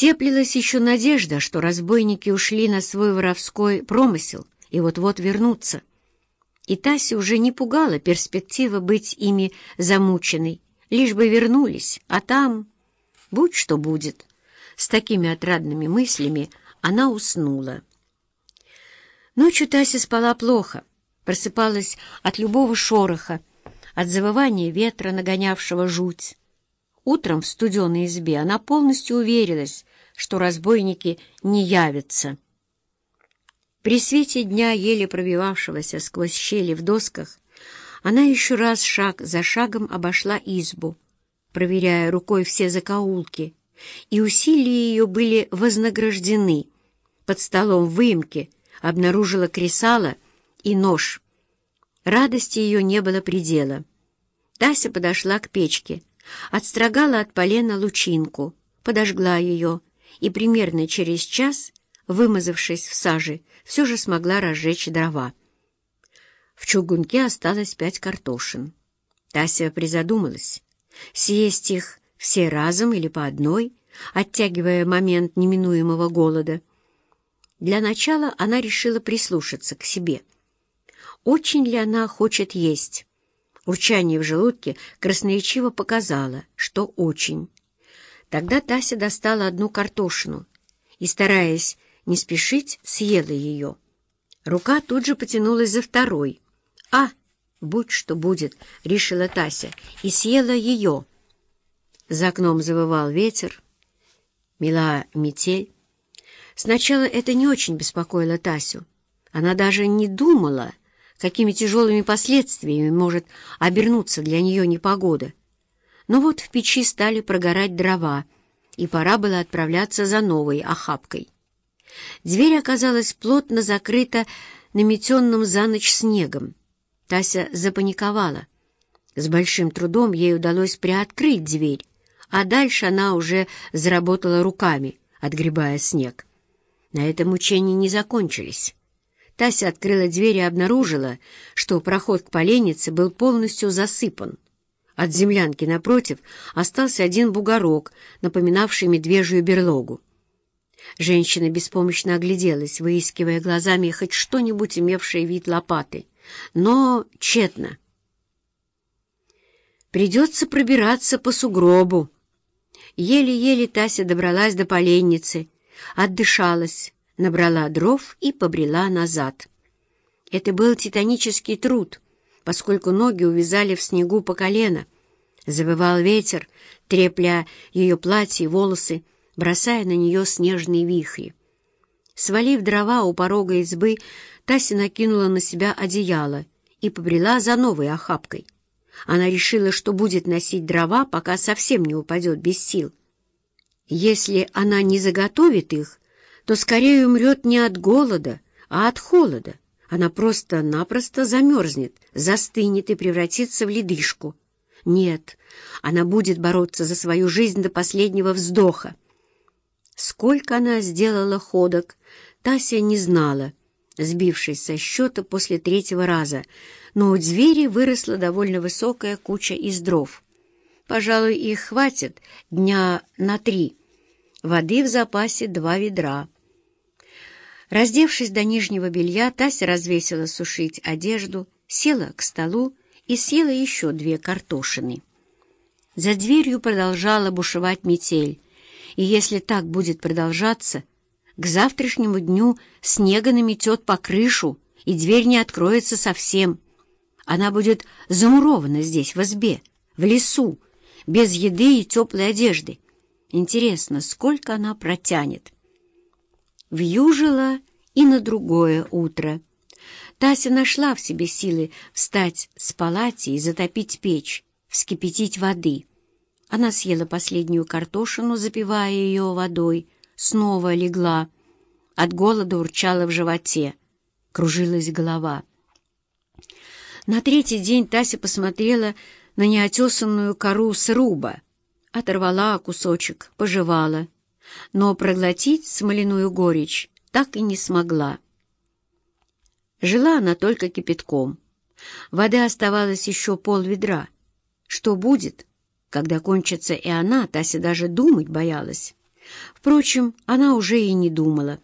Теплилась еще надежда, что разбойники ушли на свой воровской промысел и вот-вот вернутся. И Тася уже не пугала перспектива быть ими замученной, лишь бы вернулись, а там будь что будет. С такими отрадными мыслями она уснула. Ночью Тася спала плохо, просыпалась от любого шороха, от завывания ветра, нагонявшего жуть. Утром в студеной избе она полностью уверилась, что разбойники не явятся. При свете дня, еле пробивавшегося сквозь щели в досках, она еще раз шаг за шагом обошла избу, проверяя рукой все закоулки, и усилия ее были вознаграждены. Под столом в выемке обнаружила кресало и нож. Радости ее не было предела. Тася подошла к печке, отстрогала от полена лучинку, подожгла ее и примерно через час, вымазавшись в саже, все же смогла разжечь дрова. В чугунке осталось пять картошин. Тася призадумалась, съесть их все разом или по одной, оттягивая момент неминуемого голода. Для начала она решила прислушаться к себе. Очень ли она хочет есть? Урчание в желудке красноречиво показало, что очень. Тогда Тася достала одну картошину и, стараясь не спешить, съела ее. Рука тут же потянулась за второй. «А, будь что будет», — решила Тася, и съела ее. За окном завывал ветер, мела метель. Сначала это не очень беспокоило Тасю. Она даже не думала, какими тяжелыми последствиями может обернуться для нее непогода. Но вот в печи стали прогорать дрова, и пора было отправляться за новой охапкой. Дверь оказалась плотно закрыта наметенным за ночь снегом. Тася запаниковала. С большим трудом ей удалось приоткрыть дверь, а дальше она уже заработала руками, отгребая снег. На этом мучения не закончились. Тася открыла дверь и обнаружила, что проход к поленнице был полностью засыпан. От землянки напротив остался один бугорок, напоминавший медвежью берлогу. Женщина беспомощно огляделась, выискивая глазами хоть что-нибудь имевшее вид лопаты, но тщетно. «Придется пробираться по сугробу». Еле-еле Тася добралась до поленницы, отдышалась, набрала дров и побрела назад. Это был титанический труд, поскольку ноги увязали в снегу по колено. Завывал ветер, трепля ее платье и волосы, бросая на нее снежные вихри. Свалив дрова у порога избы, Тася накинула на себя одеяло и побрела за новой охапкой. Она решила, что будет носить дрова, пока совсем не упадет без сил. Если она не заготовит их, то скорее умрет не от голода, а от холода. Она просто-напросто замерзнет, застынет и превратится в ледышку. Нет, она будет бороться за свою жизнь до последнего вздоха. Сколько она сделала ходок, Тася не знала, сбившись со счета после третьего раза, но у двери выросла довольно высокая куча из дров. Пожалуй, их хватит дня на три. Воды в запасе два ведра. Раздевшись до нижнего белья, Тася развесила сушить одежду, села к столу и съела еще две картошины. За дверью продолжала бушевать метель, и если так будет продолжаться, к завтрашнему дню снега наметет по крышу, и дверь не откроется совсем. Она будет замурована здесь, в избе, в лесу, без еды и теплой одежды. Интересно, сколько она протянет? Вьюжила и на другое утро. Тася нашла в себе силы встать с палати и затопить печь, вскипятить воды — она съела последнюю картошину, запивая ее водой, снова легла. От голода урчала в животе, кружилась голова. На третий день Тася посмотрела на неотесанную кору сруба, оторвала кусочек, пожевала, но проглотить смоляную горечь так и не смогла. Жила она только кипятком. Воды оставалось еще пол ведра. Что будет, когда кончится и она, Тася даже думать боялась. Впрочем, она уже и не думала.